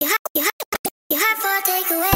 You have, you have, you have for takeaway.